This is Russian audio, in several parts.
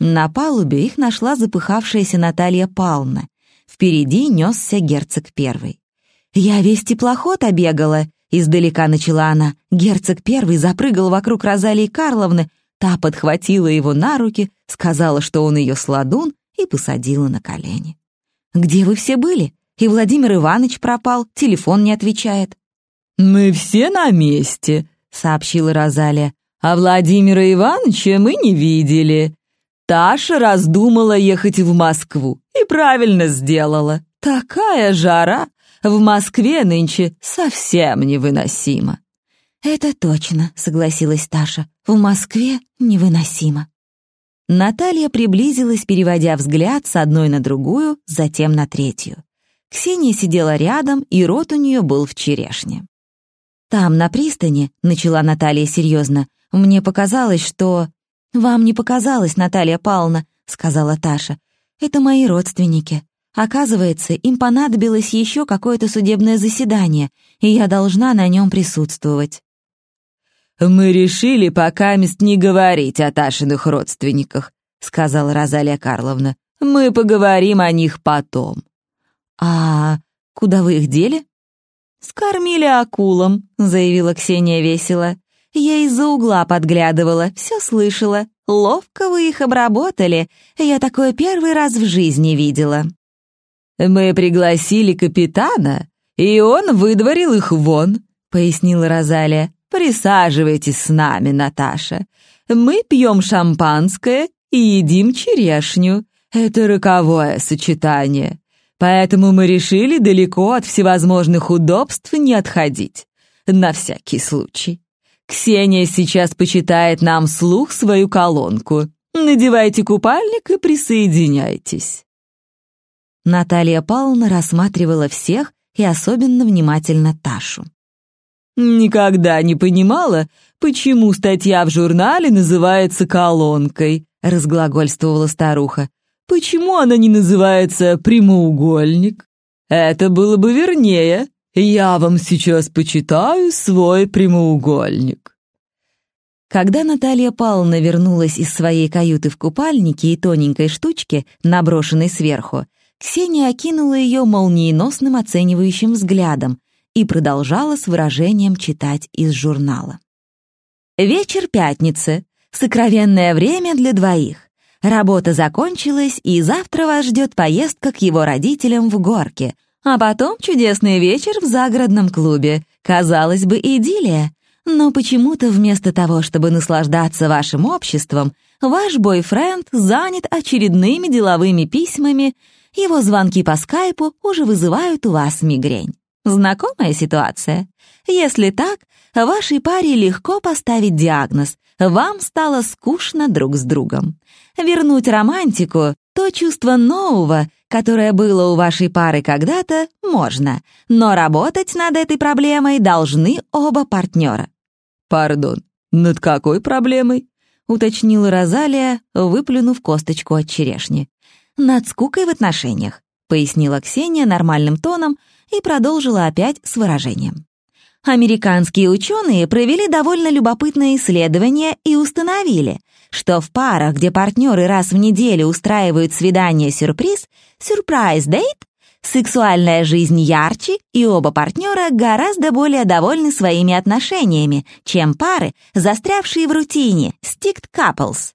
На палубе их нашла запыхавшаяся Наталья Павловна. Впереди несся герцог первый. «Я весь теплоход обегала», — издалека начала она. Герцог первый запрыгал вокруг Розалии Карловны, та подхватила его на руки, сказала, что он ее сладун, и посадила на колени. «Где вы все были? И Владимир Иванович пропал, телефон не отвечает». «Мы все на месте», — сообщила Розалия. «А Владимира Ивановича мы не видели. Таша раздумала ехать в Москву и правильно сделала. Такая жара в Москве нынче совсем невыносимо». «Это точно», — согласилась Таша. «В Москве невыносимо». Наталья приблизилась, переводя взгляд с одной на другую, затем на третью. Ксения сидела рядом, и рот у нее был в черешне. «Там, на пристани», — начала Наталья серьезно, — «мне показалось, что...» «Вам не показалось, Наталья Павловна», — сказала Таша. «Это мои родственники. Оказывается, им понадобилось еще какое-то судебное заседание, и я должна на нем присутствовать». «Мы решили пока мест не говорить о Ташиных родственниках», — сказала Розалия Карловна. «Мы поговорим о них потом». «А куда вы их дели?» «Скормили акулам», — заявила Ксения весело. Я из-за угла подглядывала, все слышала. Ловко вы их обработали. Я такое первый раз в жизни видела. Мы пригласили капитана, и он выдворил их вон, пояснила Розалия. Присаживайтесь с нами, Наташа. Мы пьем шампанское и едим черешню. Это роковое сочетание. Поэтому мы решили далеко от всевозможных удобств не отходить. На всякий случай. Ксения сейчас почитает нам слух свою колонку. Надевайте купальник и присоединяйтесь». Наталья Павловна рассматривала всех и особенно внимательно Ташу. «Никогда не понимала, почему статья в журнале называется колонкой», — разглагольствовала старуха. «Почему она не называется прямоугольник? Это было бы вернее. Я вам сейчас почитаю свой прямоугольник». Когда Наталья Павловна вернулась из своей каюты в купальнике и тоненькой штучке, наброшенной сверху, Ксения окинула ее молниеносным оценивающим взглядом и продолжала с выражением читать из журнала. Вечер пятницы. Сокровенное время для двоих. Работа закончилась, и завтра вас ждет поездка к его родителям в горке — а потом чудесный вечер в загородном клубе. Казалось бы, идиллия. Но почему-то вместо того, чтобы наслаждаться вашим обществом, ваш бойфренд занят очередными деловыми письмами, его звонки по скайпу уже вызывают у вас мигрень. Знакомая ситуация? Если так, вашей паре легко поставить диагноз. Вам стало скучно друг с другом. Вернуть романтику — то чувство нового, которое было у вашей пары когда-то, можно, но работать над этой проблемой должны оба партнера. «Пардон, над какой проблемой?» — уточнила Розалия, выплюнув косточку от черешни. «Над скукой в отношениях», — пояснила Ксения нормальным тоном и продолжила опять с выражением. Американские ученые провели довольно любопытное исследование и установили, что в парах, где партнеры раз в неделю устраивают свидание-сюрприз, сюрприз-дейт, сексуальная жизнь ярче, и оба партнера гораздо более довольны своими отношениями, чем пары, застрявшие в рутине, sticked couples.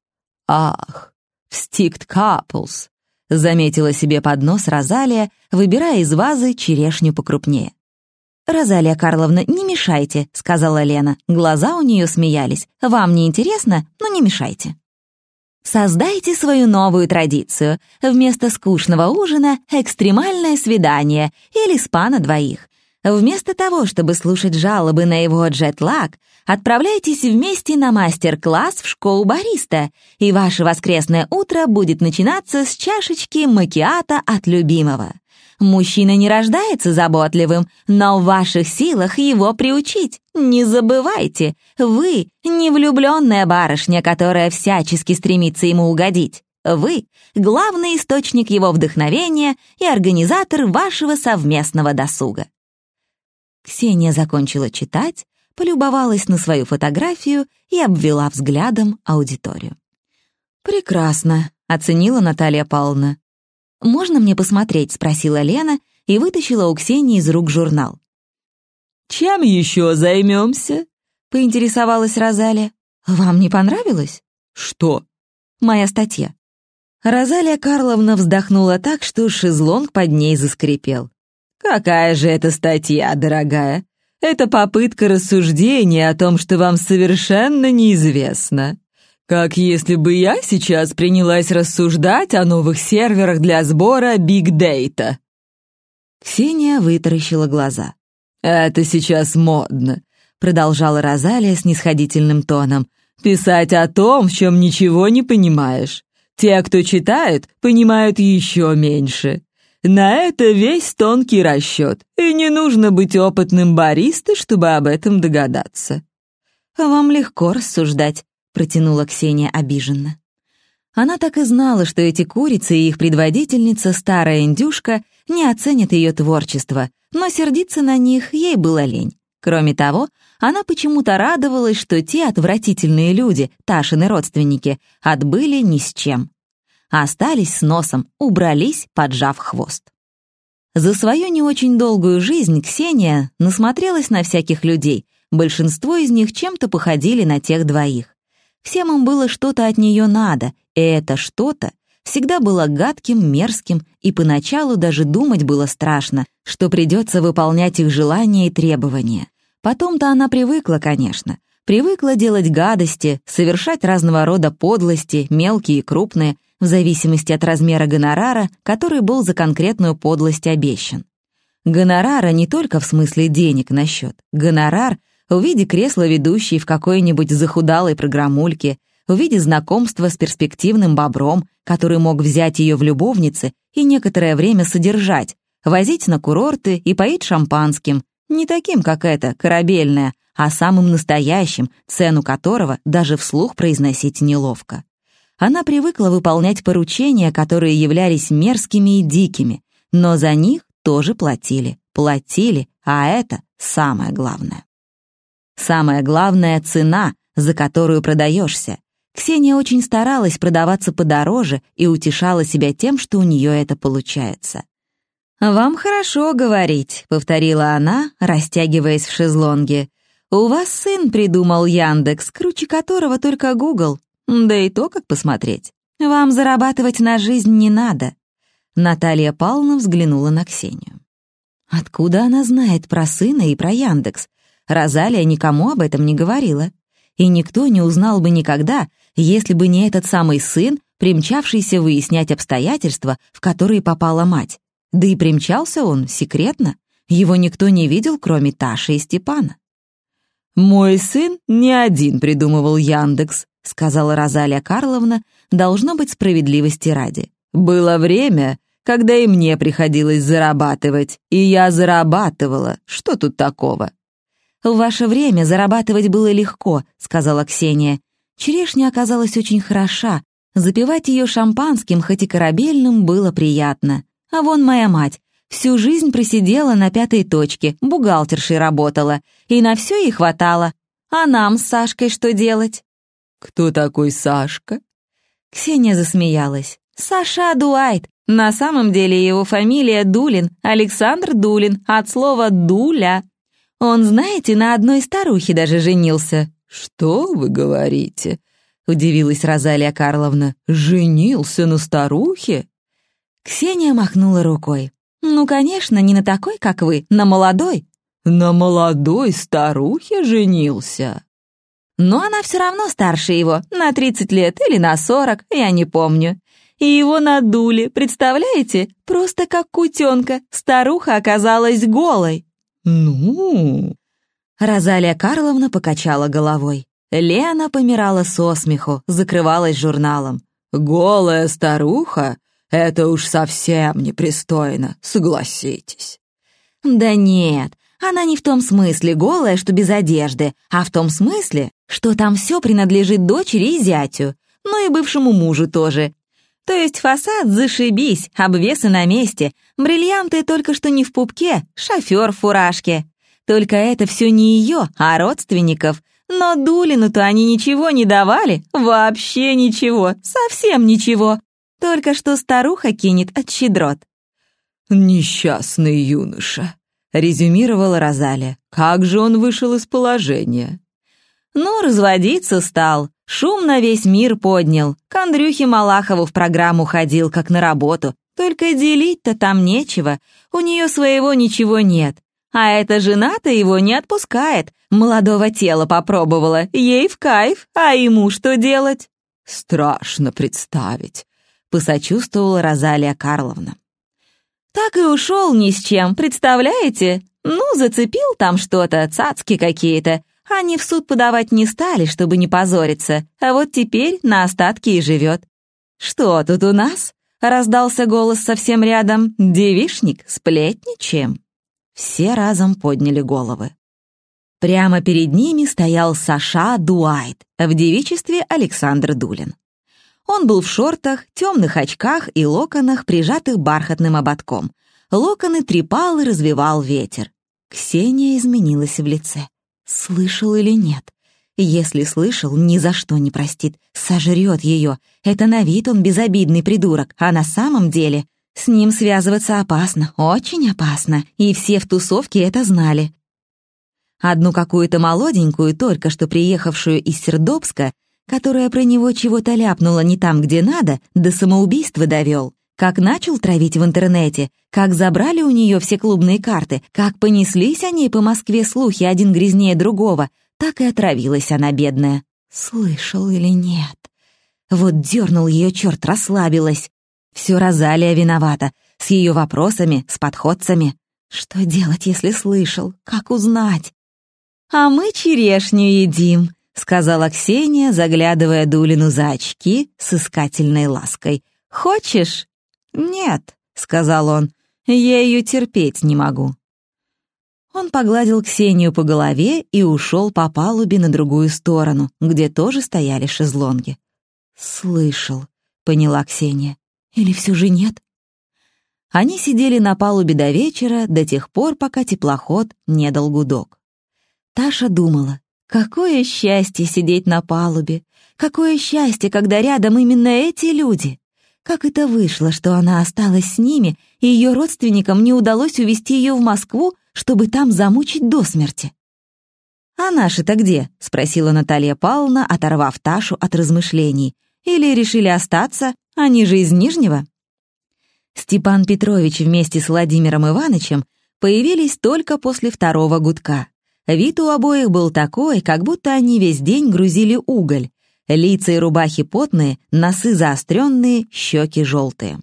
«Ах, sticked couples», — заметила себе под нос Розалия, выбирая из вазы черешню покрупнее. «Розалия Карловна, не мешайте», — сказала Лена. Глаза у нее смеялись. «Вам не интересно? Ну не мешайте». Создайте свою новую традицию. Вместо скучного ужина — экстремальное свидание или спа на двоих. Вместо того, чтобы слушать жалобы на его джетлаг, отправляйтесь вместе на мастер-класс в школу бариста, и ваше воскресное утро будет начинаться с чашечки макиата от любимого. Мужчина не рождается заботливым, но в ваших силах его приучить. Не забывайте, вы не влюбленная барышня, которая всячески стремится ему угодить. Вы — главный источник его вдохновения и организатор вашего совместного досуга. Ксения закончила читать, полюбовалась на свою фотографию и обвела взглядом аудиторию. «Прекрасно», — оценила Наталья Павловна. «Можно мне посмотреть?» — спросила Лена и вытащила у Ксении из рук журнал. «Чем еще займемся?» — поинтересовалась Розалия. «Вам не понравилось?» «Что?» «Моя статья». Розалия Карловна вздохнула так, что шезлонг под ней заскрипел. «Какая же это статья, дорогая? Это попытка рассуждения о том, что вам совершенно неизвестно. Как если бы я сейчас принялась рассуждать о новых серверах для сбора биг-дейта». Ксения вытаращила глаза. «Это сейчас модно», — продолжала Розалия с нисходительным тоном. «Писать о том, в чем ничего не понимаешь. Те, кто читает, понимают еще меньше. На это весь тонкий расчет, и не нужно быть опытным баристой, чтобы об этом догадаться». «Вам легко рассуждать», — протянула Ксения обиженно. Она так и знала, что эти курицы и их предводительница, старая индюшка, не оценят ее творчество, но сердиться на них ей было лень. Кроме того, она почему-то радовалась, что те отвратительные люди, Ташины родственники, отбыли ни с чем. Остались с носом, убрались, поджав хвост. За свою не очень долгую жизнь Ксения насмотрелась на всяких людей, большинство из них чем-то походили на тех двоих. Всем им было что-то от нее надо, и это что-то всегда было гадким, мерзким, и поначалу даже думать было страшно, что придется выполнять их желания и требования. Потом-то она привыкла, конечно. Привыкла делать гадости, совершать разного рода подлости, мелкие и крупные, в зависимости от размера гонорара, который был за конкретную подлость обещан. Гонорара не только в смысле денег на счет. Гонорар в виде кресла ведущей в какой-нибудь захудалой программульке, в виде знакомства с перспективным бобром, который мог взять ее в любовницы и некоторое время содержать, возить на курорты и поить шампанским, не таким, как это, корабельное, а самым настоящим, цену которого даже вслух произносить неловко. Она привыкла выполнять поручения, которые являлись мерзкими и дикими, но за них тоже платили. Платили, а это самое главное. Самое главное — цена, за которую продаешься. Ксения очень старалась продаваться подороже и утешала себя тем, что у нее это получается. «Вам хорошо говорить», — повторила она, растягиваясь в шезлонге. «У вас сын придумал Яндекс, круче которого только Гугл. Да и то, как посмотреть. Вам зарабатывать на жизнь не надо». Наталья Павловна взглянула на Ксению. Откуда она знает про сына и про Яндекс? Розалия никому об этом не говорила. И никто не узнал бы никогда, если бы не этот самый сын, примчавшийся выяснять обстоятельства, в которые попала мать. Да и примчался он секретно. Его никто не видел, кроме Таши и Степана. «Мой сын не один придумывал Яндекс», — сказала Розалия Карловна, должно быть справедливости ради. «Было время, когда и мне приходилось зарабатывать, и я зарабатывала. Что тут такого?» «В ваше время зарабатывать было легко», — сказала Ксения. Черешня оказалась очень хороша. Запивать ее шампанским, хоть и корабельным, было приятно. А вон моя мать. Всю жизнь просидела на пятой точке, бухгалтершей работала. И на все ей хватало. А нам с Сашкой что делать? «Кто такой Сашка?» Ксения засмеялась. «Саша Дуайт. На самом деле его фамилия Дулин, Александр Дулин, от слова «дуля». Он, знаете, на одной старухе даже женился». «Что вы говорите?» — удивилась Розалия Карловна. «Женился на старухе?» Ксения махнула рукой. «Ну, конечно, не на такой, как вы, на молодой». «На молодой старухе женился?» «Но она все равно старше его, на 30 лет или на 40, я не помню. И его надули, представляете? Просто как кутенка, старуха оказалась голой». «Ну...» Розалия Карловна покачала головой. Лена помирала со смеху, закрывалась журналом. «Голая старуха? Это уж совсем непристойно, согласитесь». «Да нет, она не в том смысле голая, что без одежды, а в том смысле, что там все принадлежит дочери и зятю, ну и бывшему мужу тоже. То есть фасад зашибись, обвесы на месте, бриллианты только что не в пупке, шофер в фуражке. Только это все не ее, а родственников. Но Дулину-то они ничего не давали, вообще ничего, совсем ничего. Только что старуха кинет от щедрот». «Несчастный юноша», — резюмировала Розалия. «Как же он вышел из положения?» «Ну, разводиться стал. Шум на весь мир поднял. К Андрюхе Малахову в программу ходил, как на работу. Только делить-то там нечего. У нее своего ничего нет. А эта жена-то его не отпускает. Молодого тела попробовала. Ей в кайф. А ему что делать?» «Страшно представить», — посочувствовала Розалия Карловна. Так и ушел ни с чем, представляете? Ну, зацепил там что-то, цацки какие-то. Они в суд подавать не стали, чтобы не позориться, а вот теперь на остатки и живет. «Что тут у нас?» — раздался голос совсем рядом. «Девишник, сплетничаем». Все разом подняли головы. Прямо перед ними стоял Саша Дуайт, в девичестве Александр Дулин. Он был в шортах, темных очках и локонах, прижатых бархатным ободком. Локоны трепал и развивал ветер. Ксения изменилась в лице. Слышал или нет? Если слышал, ни за что не простит. Сожрет ее. Это на вид он безобидный придурок, а на самом деле с ним связываться опасно, очень опасно, и все в тусовке это знали. Одну какую-то молоденькую, только что приехавшую из Сердобска, которая про него чего-то ляпнула не там, где надо, до самоубийства довел. Как начал травить в интернете, как забрали у нее все клубные карты, как понеслись они по Москве слухи один грязнее другого, так и отравилась она, бедная. Слышал или нет? Вот дернул ее черт, расслабилась. Все Розалия виновата, с ее вопросами, с подходцами. Что делать, если слышал? Как узнать? «А мы черешню едим», — сказала Ксения, заглядывая Дулину за очки с искательной лаской. «Хочешь?» «Нет», — сказал он, — «я ее терпеть не могу». Он погладил Ксению по голове и ушел по палубе на другую сторону, где тоже стояли шезлонги. «Слышал», — поняла Ксения. «Или все же нет?» Они сидели на палубе до вечера, до тех пор, пока теплоход не дал гудок. Таша думала, Какое счастье сидеть на палубе! Какое счастье, когда рядом именно эти люди! Как это вышло, что она осталась с ними, и ее родственникам не удалось увезти ее в Москву, чтобы там замучить до смерти? «А наши-то где?» — спросила Наталья Павловна, оторвав Ташу от размышлений. «Или решили остаться? Они же из Нижнего?» Степан Петрович вместе с Владимиром Ивановичем появились только после второго гудка. Вид у обоих был такой, как будто они весь день грузили уголь. Лица и рубахи потные, носы заостренные, щеки желтые.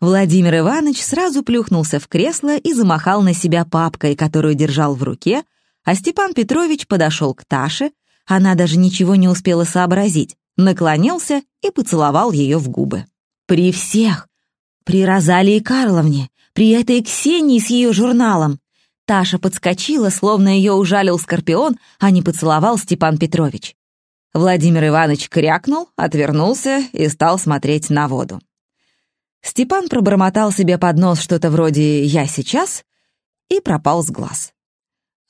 Владимир Иванович сразу плюхнулся в кресло и замахал на себя папкой, которую держал в руке, а Степан Петрович подошел к Таше, она даже ничего не успела сообразить, наклонился и поцеловал ее в губы. При всех! При Розалии Карловне, при этой Ксении с ее журналом, Таша подскочила, словно ее ужалил скорпион, а не поцеловал Степан Петрович. Владимир Иванович крякнул, отвернулся и стал смотреть на воду. Степан пробормотал себе под нос что-то вроде «я сейчас» и пропал с глаз.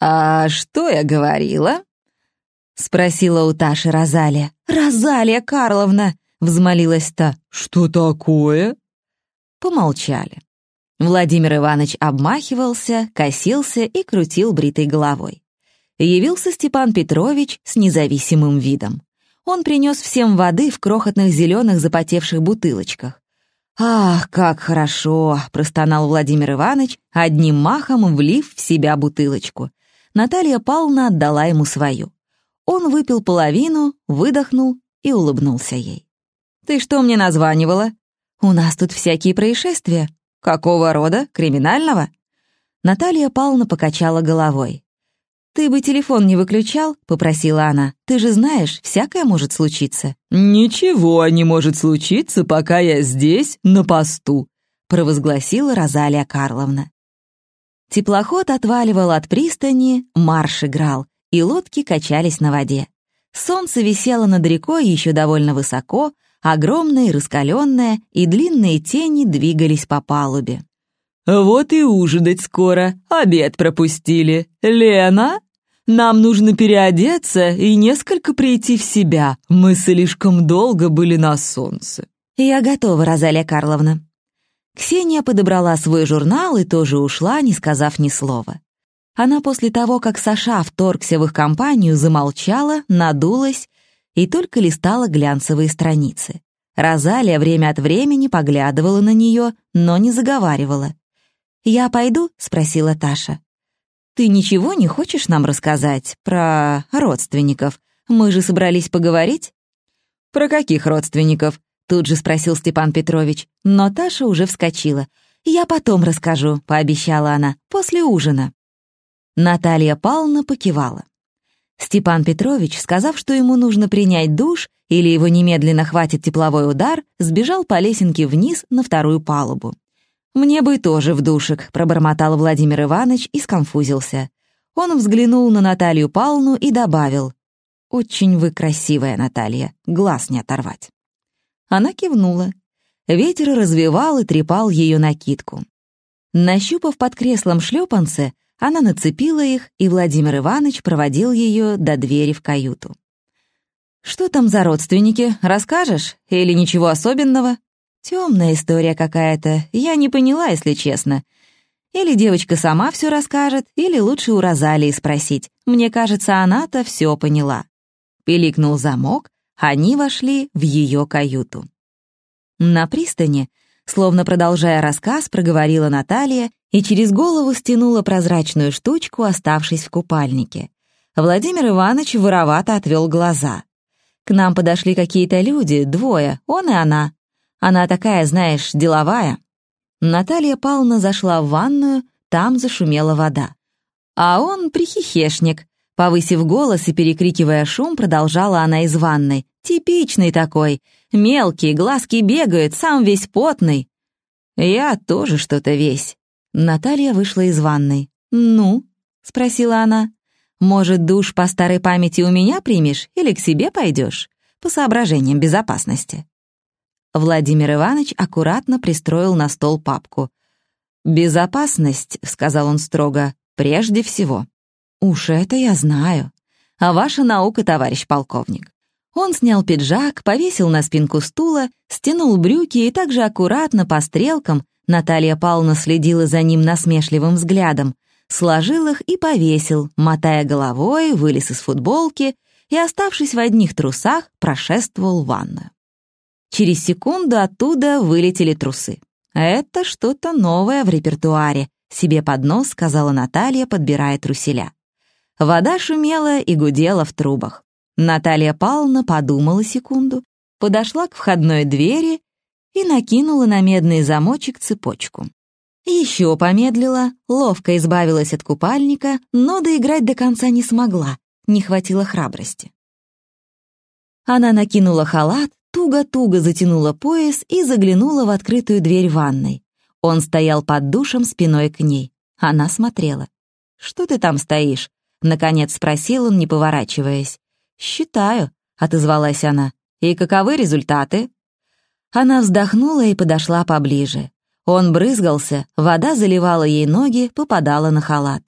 «А что я говорила?» — спросила у Таши Розалия. «Розалия Карловна!» — взмолилась та. «Что такое?» Помолчали. Владимир Иванович обмахивался, косился и крутил бритой головой. Явился Степан Петрович с независимым видом. Он принес всем воды в крохотных зеленых запотевших бутылочках. «Ах, как хорошо!» — простонал Владимир Иванович, одним махом влив в себя бутылочку. Наталья Павловна отдала ему свою. Он выпил половину, выдохнул и улыбнулся ей. «Ты что мне названивала? У нас тут всякие происшествия. «Какого рода? Криминального?» Наталья Павловна покачала головой. «Ты бы телефон не выключал?» — попросила она. «Ты же знаешь, всякое может случиться». «Ничего не может случиться, пока я здесь, на посту», — провозгласила Розалия Карловна. Теплоход отваливал от пристани, марш играл, и лодки качались на воде. Солнце висело над рекой еще довольно высоко, огромная, раскаленная, и длинные тени двигались по палубе. «Вот и ужинать скоро, обед пропустили. Лена, нам нужно переодеться и несколько прийти в себя, мы слишком долго были на солнце». «Я готова, Розалия Карловна». Ксения подобрала свой журнал и тоже ушла, не сказав ни слова. Она после того, как Саша вторгся в их компанию, замолчала, надулась и только листала глянцевые страницы. Розалия время от времени поглядывала на нее, но не заговаривала. «Я пойду?» — спросила Таша. «Ты ничего не хочешь нам рассказать про родственников? Мы же собрались поговорить?» «Про каких родственников?» — тут же спросил Степан Петрович. Но Таша уже вскочила. «Я потом расскажу», — пообещала она, — «после ужина». Наталья Павловна покивала. Степан Петрович, сказав, что ему нужно принять душ или его немедленно хватит тепловой удар, сбежал по лесенке вниз на вторую палубу. «Мне бы тоже в душек», — пробормотал Владимир Иванович и сконфузился. Он взглянул на Наталью Павловну и добавил. «Очень вы красивая, Наталья, глаз не оторвать». Она кивнула. Ветер развивал и трепал ее накидку. Нащупав под креслом шлепанцы, она нацепила их, и Владимир Иванович проводил ее до двери в каюту. «Что там за родственники, расскажешь? Или ничего особенного?» «Темная история какая-то, я не поняла, если честно. Или девочка сама все расскажет, или лучше у Розалии спросить. Мне кажется, она-то все поняла». Пиликнул замок, они вошли в ее каюту. На пристани Словно продолжая рассказ, проговорила Наталья и через голову стянула прозрачную штучку, оставшись в купальнике. Владимир Иванович воровато отвел глаза. К нам подошли какие-то люди, двое, он и она. Она такая, знаешь, деловая. Наталья Павловна зашла в ванную, там зашумела вода. А он прихихешник. Повысив голос и перекрикивая шум, продолжала она из ванной. Типичный такой. Мелкий, глазки бегают, сам весь потный. Я тоже что-то весь. Наталья вышла из ванной. «Ну?» — спросила она. «Может, душ по старой памяти у меня примешь или к себе пойдешь? По соображениям безопасности». Владимир Иванович аккуратно пристроил на стол папку. «Безопасность», — сказал он строго, — «прежде всего». «Уж это я знаю. А ваша наука, товарищ полковник. Он снял пиджак, повесил на спинку стула, стянул брюки и также аккуратно по стрелкам, Наталья Павловна следила за ним насмешливым взглядом, сложил их и повесил, мотая головой, вылез из футболки и, оставшись в одних трусах, прошествовал в ванную. Через секунду оттуда вылетели трусы. «Это что-то новое в репертуаре», — себе под нос сказала Наталья, подбирая труселя. Вода шумела и гудела в трубах. Наталья Павловна подумала секунду, подошла к входной двери и накинула на медный замочек цепочку. Еще помедлила, ловко избавилась от купальника, но доиграть до конца не смогла, не хватило храбрости. Она накинула халат, туго-туго затянула пояс и заглянула в открытую дверь ванной. Он стоял под душем спиной к ней. Она смотрела. «Что ты там стоишь?» — наконец спросил он, не поворачиваясь. «Считаю», — отозвалась она. «И каковы результаты?» Она вздохнула и подошла поближе. Он брызгался, вода заливала ей ноги, попадала на халат.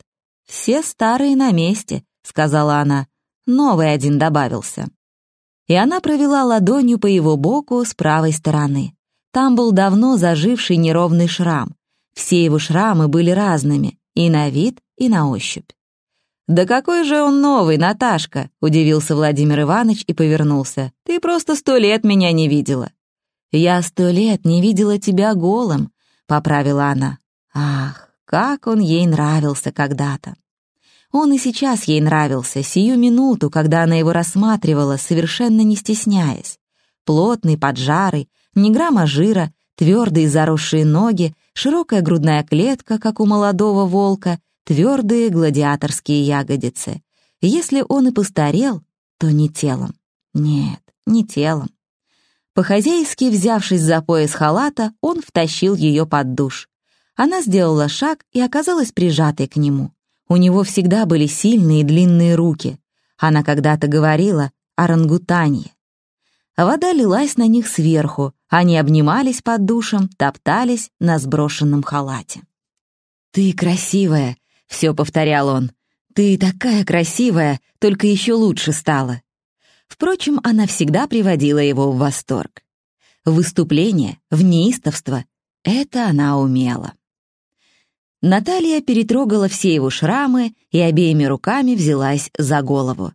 «Все старые на месте», — сказала она. Новый один добавился. И она провела ладонью по его боку с правой стороны. Там был давно заживший неровный шрам. Все его шрамы были разными, и на вид, и на ощупь. «Да какой же он новый, Наташка!» — удивился Владимир Иванович и повернулся. «Ты просто сто лет меня не видела». «Я сто лет не видела тебя голым», — поправила она. Ах, как он ей нравился когда-то. Он и сейчас ей нравился, сию минуту, когда она его рассматривала, совершенно не стесняясь. Плотный, поджарый, ни грамма жира, твердые заросшие ноги, широкая грудная клетка, как у молодого волка, твердые гладиаторские ягодицы. Если он и постарел, то не телом. Нет, не телом. По-хозяйски взявшись за пояс халата, он втащил ее под душ. Она сделала шаг и оказалась прижатой к нему. У него всегда были сильные длинные руки. Она когда-то говорила о рангутанье. Вода лилась на них сверху, они обнимались под душем, топтались на сброшенном халате. «Ты красивая», все повторял он. «Ты такая красивая, только еще лучше стала». Впрочем, она всегда приводила его в восторг. выступление, в неистовство. Это она умела. Наталья перетрогала все его шрамы и обеими руками взялась за голову.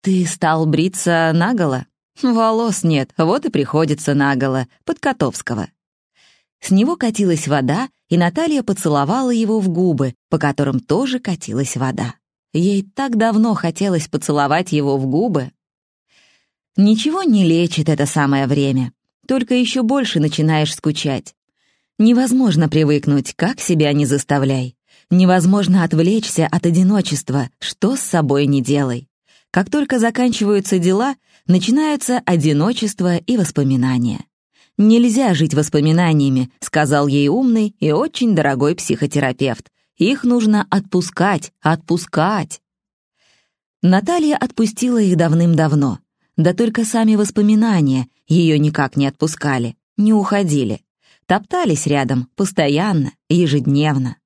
«Ты стал бриться наголо?» «Волос нет, вот и приходится наголо, под Котовского». С него катилась вода, и Наталья поцеловала его в губы, по которым тоже катилась вода. Ей так давно хотелось поцеловать его в губы. Ничего не лечит это самое время, только еще больше начинаешь скучать. Невозможно привыкнуть, как себя не заставляй. Невозможно отвлечься от одиночества, что с собой не делай. Как только заканчиваются дела, начинаются одиночество и воспоминания. «Нельзя жить воспоминаниями», — сказал ей умный и очень дорогой психотерапевт. «Их нужно отпускать, отпускать». Наталья отпустила их давным-давно. Да только сами воспоминания ее никак не отпускали, не уходили. Топтались рядом, постоянно, ежедневно.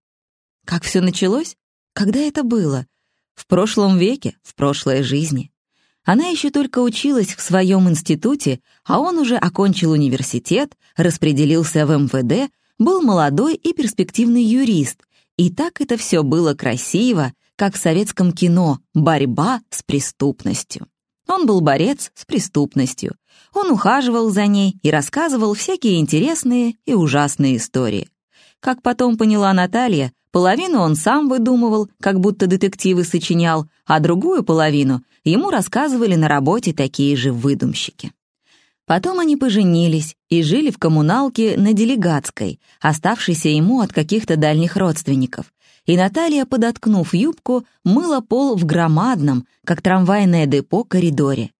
Как все началось? Когда это было? В прошлом веке, в прошлой жизни. Она еще только училась в своем институте, а он уже окончил университет, распределился в МВД, был молодой и перспективный юрист. И так это все было красиво, как в советском кино «Борьба с преступностью». Он был борец с преступностью. Он ухаживал за ней и рассказывал всякие интересные и ужасные истории. Как потом поняла Наталья, половину он сам выдумывал, как будто детективы сочинял, а другую половину ему рассказывали на работе такие же выдумщики. Потом они поженились и жили в коммуналке на Делегатской, оставшейся ему от каких-то дальних родственников. И Наталья, подоткнув юбку, мыла пол в громадном, как трамвайное депо, коридоре.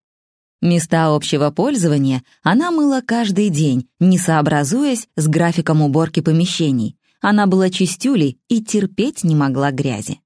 Места общего пользования она мыла каждый день, не сообразуясь с графиком уборки помещений. Она была чистюлей и терпеть не могла грязи.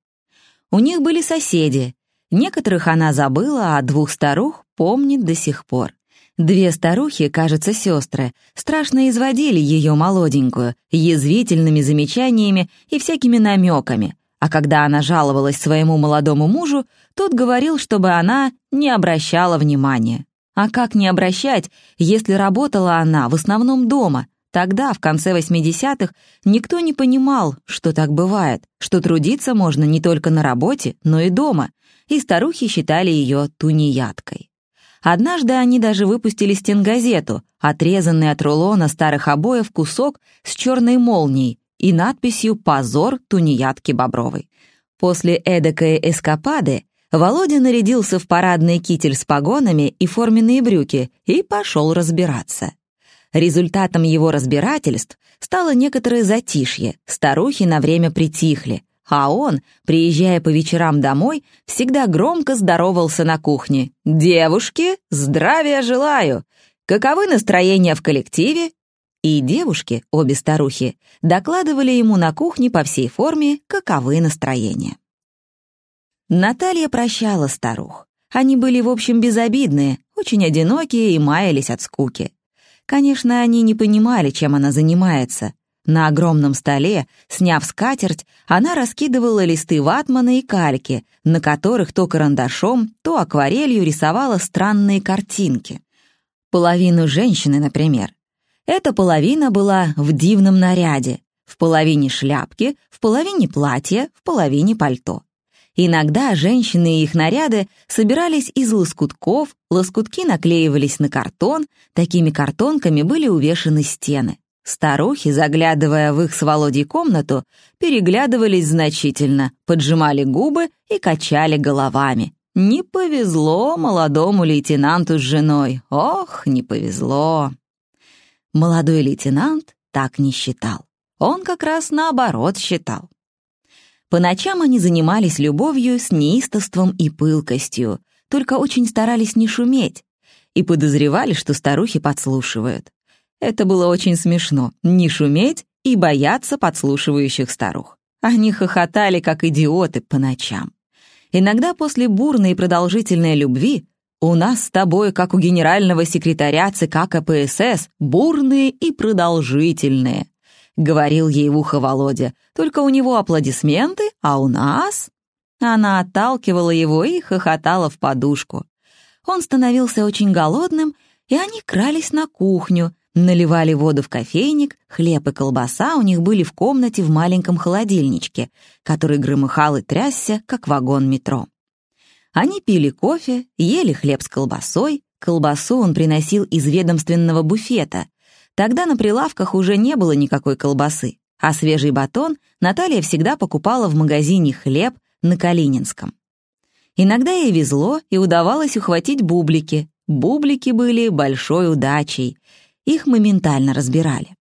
У них были соседи. Некоторых она забыла, а двух старух помнит до сих пор. Две старухи, кажется, сестры, страшно изводили ее молоденькую, язвительными замечаниями и всякими намеками, а когда она жаловалась своему молодому мужу, тот говорил, чтобы она не обращала внимания. А как не обращать, если работала она в основном дома? Тогда, в конце 80-х, никто не понимал, что так бывает, что трудиться можно не только на работе, но и дома, и старухи считали ее тунеядкой. Однажды они даже выпустили стенгазету, отрезанный от рулона старых обоев кусок с черной молнией, и надписью «Позор тунеядки Бобровой». После эдакой эскапады Володя нарядился в парадный китель с погонами и форменные брюки и пошел разбираться. Результатом его разбирательств стало некоторое затишье, старухи на время притихли, а он, приезжая по вечерам домой, всегда громко здоровался на кухне. «Девушки, здравия желаю! Каковы настроения в коллективе? И девушки, обе старухи, докладывали ему на кухне по всей форме, каковы настроения. Наталья прощала старух. Они были, в общем, безобидные, очень одинокие и маялись от скуки. Конечно, они не понимали, чем она занимается. На огромном столе, сняв скатерть, она раскидывала листы ватмана и кальки, на которых то карандашом, то акварелью рисовала странные картинки. Половину женщины, например. Эта половина была в дивном наряде, в половине шляпки, в половине платья, в половине пальто. Иногда женщины и их наряды собирались из лоскутков, лоскутки наклеивались на картон, такими картонками были увешаны стены. Старухи, заглядывая в их с Володей комнату, переглядывались значительно, поджимали губы и качали головами. Не повезло молодому лейтенанту с женой. Ох, не повезло. Молодой лейтенант так не считал. Он как раз наоборот считал. По ночам они занимались любовью с неистовством и пылкостью, только очень старались не шуметь и подозревали, что старухи подслушивают. Это было очень смешно — не шуметь и бояться подслушивающих старух. Они хохотали, как идиоты, по ночам. Иногда после бурной и продолжительной любви у нас с тобой, как у генерального секретаря ЦК КПСС, бурные и продолжительные», — говорил ей в ухо Володя. «Только у него аплодисменты, а у нас...» Она отталкивала его и хохотала в подушку. Он становился очень голодным, и они крались на кухню, Наливали воду в кофейник, хлеб и колбаса у них были в комнате в маленьком холодильничке, который громыхал и трясся, как вагон метро. Они пили кофе, ели хлеб с колбасой, колбасу он приносил из ведомственного буфета. Тогда на прилавках уже не было никакой колбасы, а свежий батон Наталья всегда покупала в магазине «Хлеб» на Калининском. Иногда ей везло и удавалось ухватить бублики. Бублики были большой удачей. Их моментально разбирали.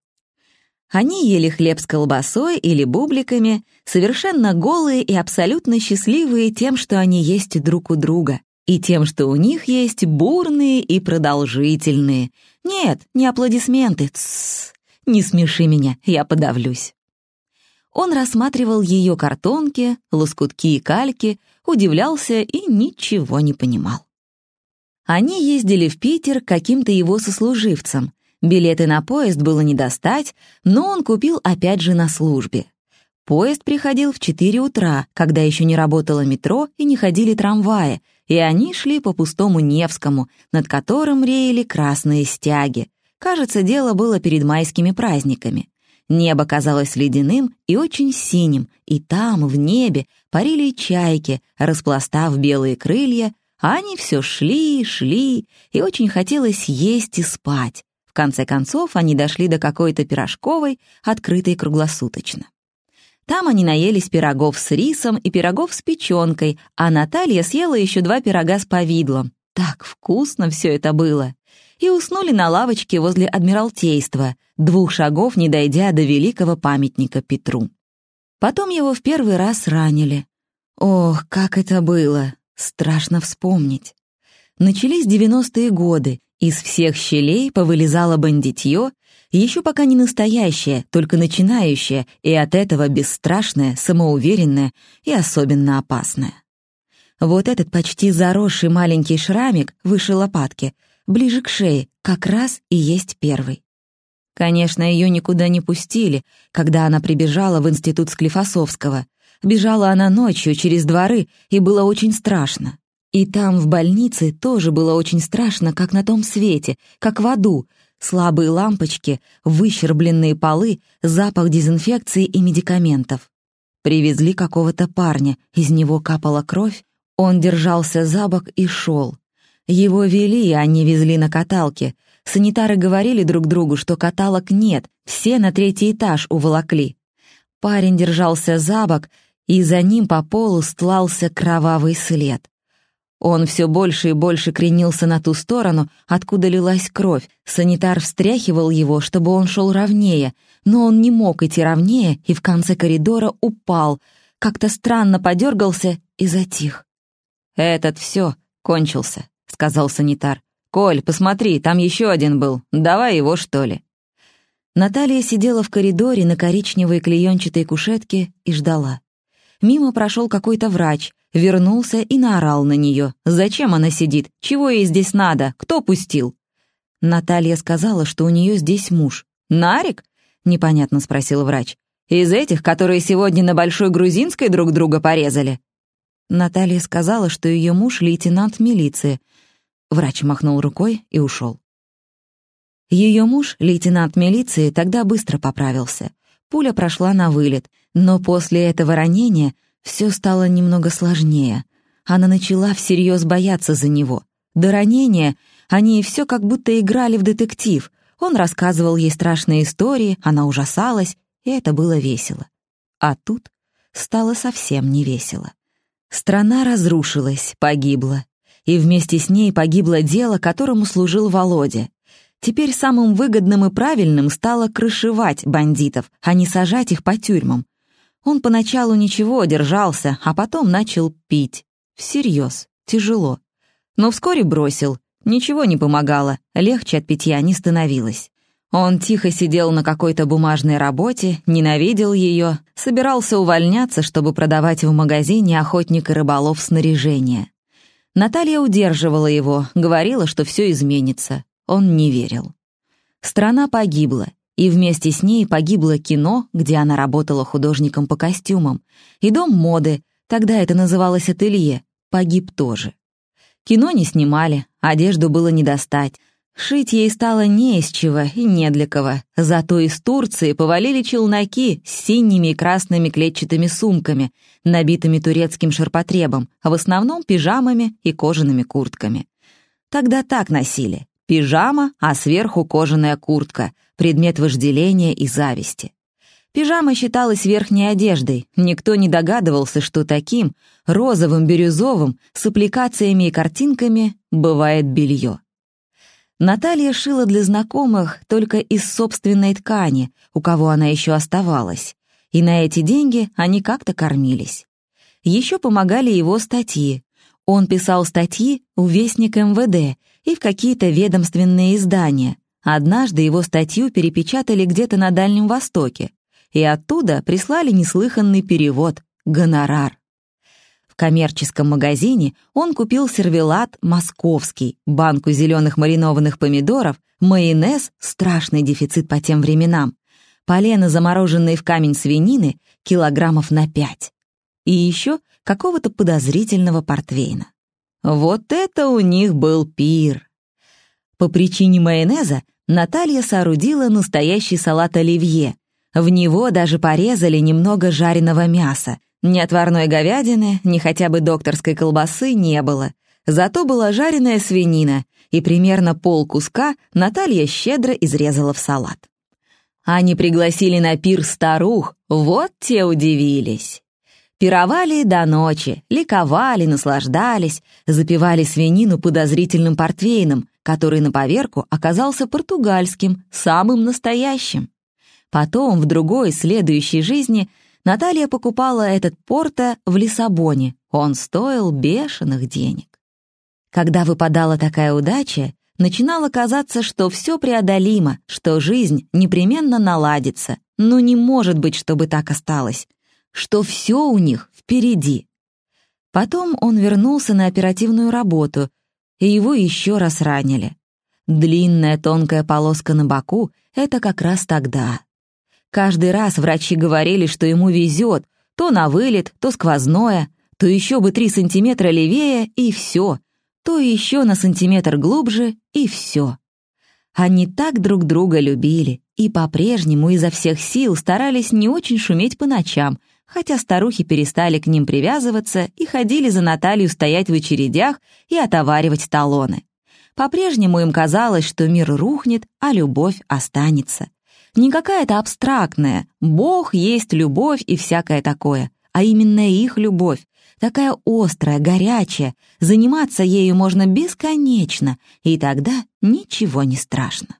Они ели хлеб с колбасой или бубликами, совершенно голые и абсолютно счастливые тем, что они есть друг у друга, и тем, что у них есть бурные и продолжительные. Нет, не аплодисменты, тссс, не смеши меня, я подавлюсь. Он рассматривал ее картонки, лоскутки и кальки, удивлялся и ничего не понимал. Они ездили в Питер каким-то его сослуживцам, Билеты на поезд было не достать, но он купил опять же на службе. Поезд приходил в 4 утра, когда еще не работало метро и не ходили трамваи, и они шли по пустому Невскому, над которым реяли красные стяги. Кажется, дело было перед майскими праздниками. Небо казалось ледяным и очень синим, и там, в небе, парили чайки, распластав белые крылья, а они все шли, шли, и очень хотелось есть и спать. В конце концов, они дошли до какой-то пирожковой, открытой круглосуточно. Там они наелись пирогов с рисом и пирогов с печенкой, а Наталья съела еще два пирога с повидлом. Так вкусно все это было. И уснули на лавочке возле Адмиралтейства, двух шагов не дойдя до великого памятника Петру. Потом его в первый раз ранили. Ох, как это было! Страшно вспомнить. Начались девяностые годы, из всех щелей повылезало бандитье, еще пока не настоящее, только начинающее, и от этого бесстрашное, самоуверенное и особенно опасное. Вот этот почти заросший маленький шрамик выше лопатки, ближе к шее, как раз и есть первый. Конечно, ее никуда не пустили, когда она прибежала в институт Склифосовского. Бежала она ночью через дворы, и было очень страшно. И там, в больнице, тоже было очень страшно, как на том свете, как в аду. Слабые лампочки, выщербленные полы, запах дезинфекции и медикаментов. Привезли какого-то парня, из него капала кровь, он держался за бок и шел. Его вели, а не везли на каталке. Санитары говорили друг другу, что каталок нет, все на третий этаж уволокли. Парень держался за бок, и за ним по полу стлался кровавый след. Он все больше и больше кренился на ту сторону, откуда лилась кровь. Санитар встряхивал его, чтобы он шел ровнее, но он не мог идти ровнее и в конце коридора упал, как-то странно подергался и затих. «Этот все, кончился», — сказал санитар. «Коль, посмотри, там еще один был. Давай его, что ли?» Наталья сидела в коридоре на коричневой клеенчатой кушетке и ждала. Мимо прошел какой-то врач, вернулся и наорал на нее. «Зачем она сидит? Чего ей здесь надо? Кто пустил?» Наталья сказала, что у нее здесь муж. «Нарик?» — непонятно спросил врач. «Из этих, которые сегодня на Большой Грузинской друг друга порезали?» Наталья сказала, что ее муж — лейтенант милиции. Врач махнул рукой и ушел. Ее муж, лейтенант милиции, тогда быстро поправился. Пуля прошла на вылет, но после этого ранения все стало немного сложнее. Она начала всерьез бояться за него. До ранения они все как будто играли в детектив. Он рассказывал ей страшные истории, она ужасалась, и это было весело. А тут стало совсем не весело. Страна разрушилась, погибла. И вместе с ней погибло дело, которому служил Володя. Теперь самым выгодным и правильным стало крышевать бандитов, а не сажать их по тюрьмам. Он поначалу ничего, держался, а потом начал пить. Всерьез, тяжело. Но вскоре бросил. Ничего не помогало, легче от питья не становилось. Он тихо сидел на какой-то бумажной работе, ненавидел ее, собирался увольняться, чтобы продавать в магазине охотник и рыболов снаряжение. Наталья удерживала его, говорила, что все изменится. Он не верил. Страна погибла, и вместе с ней погибло кино, где она работала художником по костюмам, и дом моды, тогда это называлось ателье, погиб тоже. Кино не снимали, одежду было не достать, Шить ей стало не из чего и не для кого. Зато из Турции повалили челноки с синими и красными клетчатыми сумками, набитыми турецким ширпотребом, а в основном пижамами и кожаными куртками. Тогда так носили. Пижама, а сверху кожаная куртка, предмет вожделения и зависти. Пижама считалась верхней одеждой, никто не догадывался, что таким, розовым, бирюзовым, с аппликациями и картинками, бывает белье. Наталья шила для знакомых только из собственной ткани, у кого она еще оставалась, и на эти деньги они как-то кормились. Еще помогали его статьи. Он писал статьи в Вестник МВД и в какие-то ведомственные издания. Однажды его статью перепечатали где-то на Дальнем Востоке, и оттуда прислали неслыханный перевод — гонорар. В коммерческом магазине он купил сервелат «Московский», банку зеленых маринованных помидоров, майонез — страшный дефицит по тем временам, полено, замороженные в камень свинины, килограммов на пять. И еще какого-то подозрительного портвейна. Вот это у них был пир. По причине майонеза Наталья соорудила настоящий салат оливье. В него даже порезали немного жареного мяса, ни отварной говядины, ни хотя бы докторской колбасы не было. Зато была жареная свинина, и примерно пол куска Наталья щедро изрезала в салат. Они пригласили на пир старух, вот те удивились. Пировали до ночи, ликовали, наслаждались, запивали свинину подозрительным портвейном, который на поверку оказался португальским, самым настоящим. Потом, в другой, следующей жизни, Наталья покупала этот порто в Лиссабоне. Он стоил бешеных денег. Когда выпадала такая удача, начинало казаться, что все преодолимо, что жизнь непременно наладится. Но не может быть, чтобы так осталось. Что все у них впереди. Потом он вернулся на оперативную работу, и его еще раз ранили. Длинная тонкая полоска на боку — это как раз тогда. Каждый раз врачи говорили, что ему везет, то на вылет, то сквозное, то еще бы три сантиметра левее, и все, то еще на сантиметр глубже, и все. Они так друг друга любили и по-прежнему изо всех сил старались не очень шуметь по ночам, хотя старухи перестали к ним привязываться и ходили за Наталью стоять в очередях и отоваривать талоны. По-прежнему им казалось, что мир рухнет, а любовь останется не какая-то абстрактная «Бог есть любовь» и всякое такое, а именно их любовь, такая острая, горячая, заниматься ею можно бесконечно, и тогда ничего не страшно.